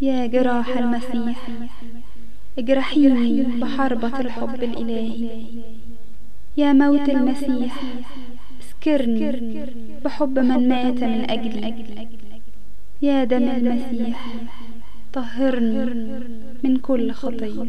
يا جراح المسيح اجرحيني بحربة الحب الإلهي. يا موت المسيح اسكرني بحب من مات من أجلي. يا دم المسيح طهرني من كل خطية